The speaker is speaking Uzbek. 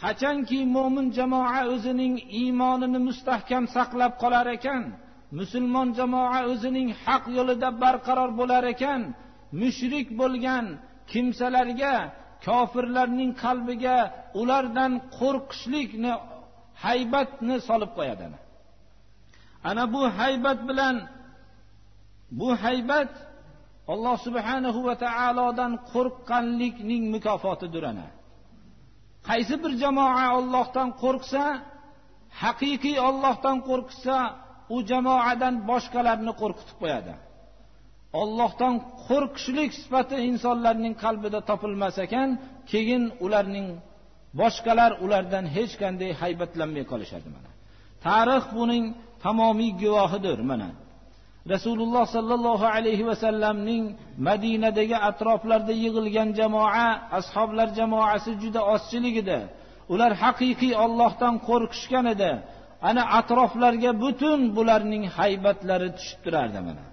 qachonki mo'min jamoa o'zining iymonini mustahkam saqlab qolar ekan musulmon jamoa o'zining haq yo'lida barqaror bo'lar ekan mushrik bo'lgan kimsalarga kofirlarning qalbiga ulardan qo'rqishlikni haybatni solib qo'yadi ana. Bu haybat bilan bu haybat alloh subhanahu va taolodan qo'rqqanlikning mukofotidir ana qaysi bir jamoa ollohdan qo'rqsa haqiqiy ollohdan qo'rqsa u jamoadan boshqalarni qo'rqitib qo'yadi. Ollohdan qo'rqishlik sifati insonlarning qalbida topilmas ekan keyin ularning boshqalar ulardan hech qanday haybatlanmay qolishadi mana. Tarix buning tamomiy guvohidir mana. Rasululloh sollallohu alayhi vasallamning madinadagi atroflarda yig'ilgan jamoa ashoblar jamoasi juda ozchilik edi ular haqiqiy ollohdan qo'rqishgan edi. Ana atroflarga butun bularning haybatlari tushib turardi mana.